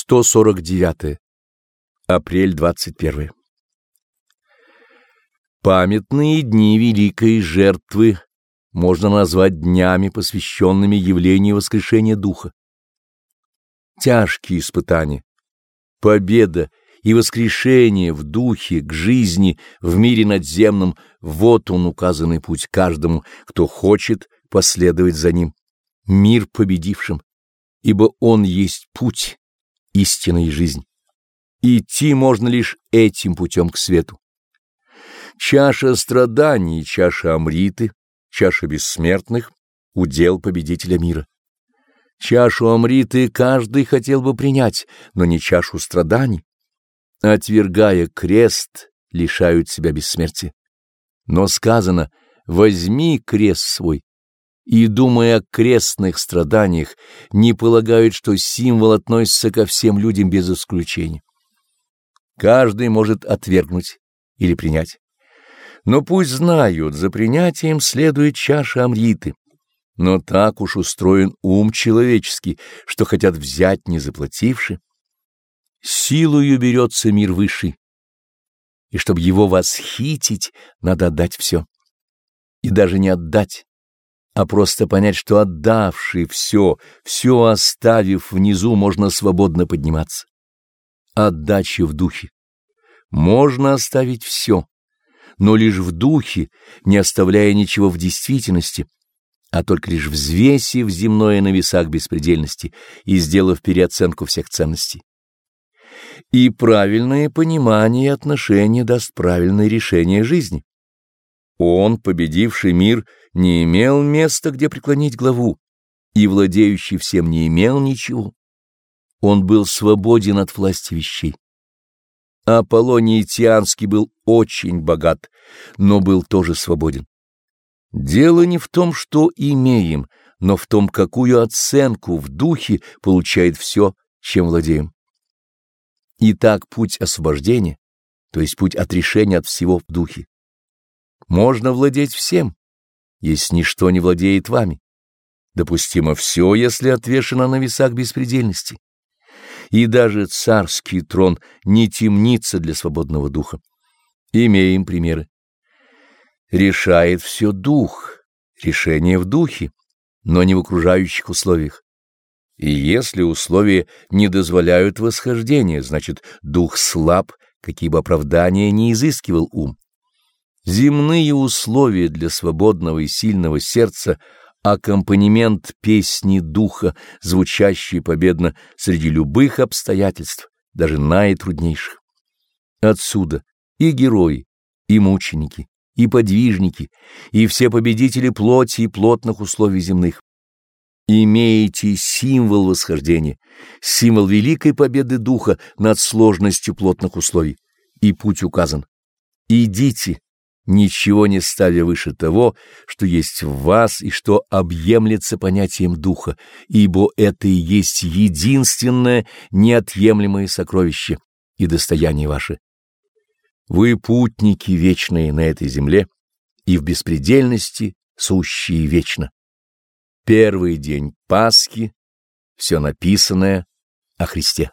149. Апрель 21. Памятные дни великой жертвы можно назвать днями, посвященными явлению воскрешения Духа. Тяжкие испытания, победа и воскрешение в Духе к жизни в мире надземном — вот он указанный путь каждому, кто хочет последовать за ним, мир победившим, ибо он есть путь истина и жизнь. Идти можно лишь этим путем к свету. Чаша страданий, чаша Амриты, чаша бессмертных — удел победителя мира. Чашу Амриты каждый хотел бы принять, но не чашу страданий. Отвергая крест, лишают себя бессмертия. Но сказано «возьми крест свой» и, думая о крестных страданиях, не полагают, что символ относится ко всем людям без исключения. Каждый может отвергнуть или принять. Но пусть знают, за принятием следует чаша Амриты. Но так уж устроен ум человеческий, что хотят взять, не заплативши. Силою берется мир высший, и чтобы его восхитить, надо отдать все. И даже не отдать, а просто понять, что отдавший все, все оставив внизу, можно свободно подниматься. Отдача в духе. Можно оставить все, но лишь в духе, не оставляя ничего в действительности, а только лишь взвесив земное на весах беспредельности и сделав переоценку всех ценностей. И правильное понимание и отношение даст правильное решение жизни. Он, победивший мир, не имел места, где преклонить главу, и владеющий всем не имел ничего. Он был свободен от власти вещей. Аполлоний Тианский был очень богат, но был тоже свободен. Дело не в том, что имеем, но в том, какую оценку в духе получает все, чем владеем. Итак, путь освобождения, то есть путь отрешения от всего в духе. Можно владеть всем, если ничто не владеет вами. Допустимо все, если отвешено на весах беспредельности. И даже царский трон не темница для свободного духа. Имеем примеры. Решает все дух, решение в духе, но не в окружающих условиях. И если условия не дозволяют восхождения, значит, дух слаб, какие бы оправдания не изыскивал ум. Земные условия для свободного и сильного сердца — аккомпанемент песни духа, звучащей победно среди любых обстоятельств, даже наитруднейших. Отсюда и герои, и мученики, и подвижники, и все победители плоти и плотных условий земных. Имеете символ восхождения, символ великой победы духа над сложностью плотных условий, и путь указан. Идите ничего не ставя выше того, что есть в вас и что объемлется понятием духа, ибо это и есть единственное неотъемлемое сокровище и достояние ваше. Вы путники вечные на этой земле и в беспредельности сущие вечно. Первый день Пасхи, все написанное о Христе.